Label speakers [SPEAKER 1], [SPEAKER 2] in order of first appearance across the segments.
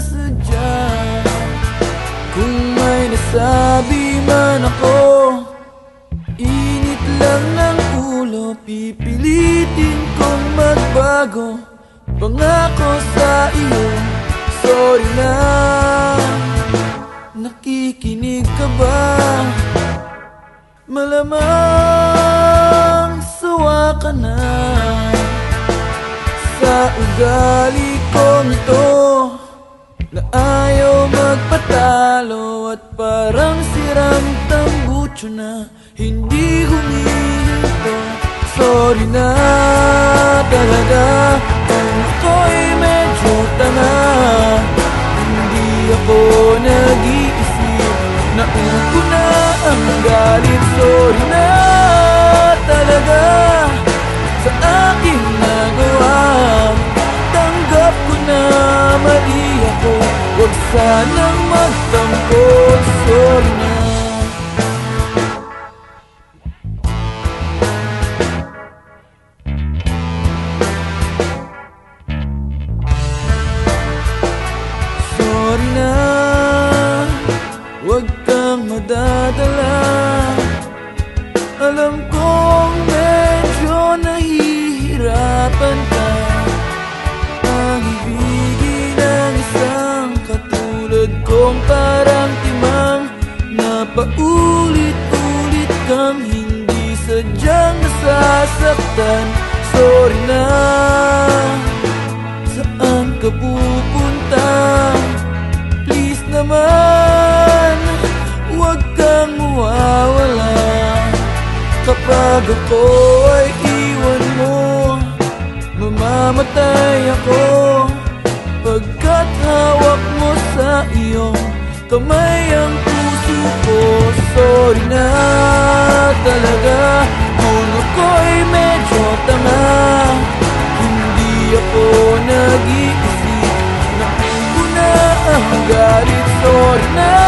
[SPEAKER 1] sinasadya Kung may nasabi man ako Init lang ng ulo Pipilitin kong magbago. Pangako sa iyo. Sorry na Nakikinig ka ba? Malamang sawa ka na. Sa ugali kong ito na ayaw magpatalo At parang siram tambucho na Hindi humihinto. Sorry na talaga Kung ako'y medyo tanga Hindi ako nag-iisip Huwag sanang magtampo Sorry na. Sorry na. Huwag kang madadala. Alam kong medyo nahihirapan ka paulit-ulit kang hindi sadyang nasasaktan. Sorry na. Saan ka pupunta? Please naman Huwag kang mawawala. Kapag ako ay iwan mo Mamamatay ako. Pagkat hawak mo sa iyong Kamay ang Sorry na talaga. Kung ako'y medyo tanga Hindi ako nag-iisip Nakuha na ang galit. Sorry na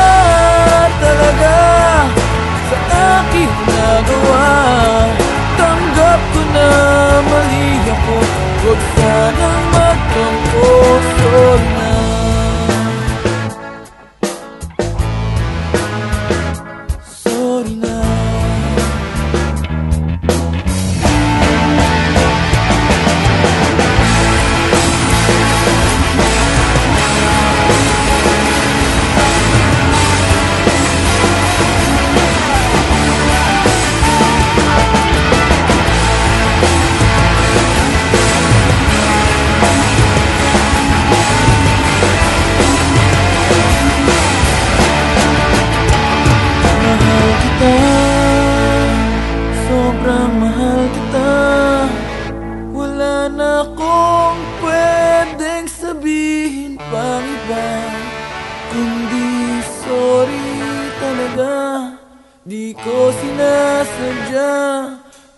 [SPEAKER 1] talaga Di ko sinasadya.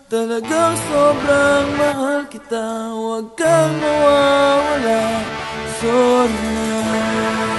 [SPEAKER 1] Talagang sobrang mahal kita. Huwag kang mawawala. Sorry. na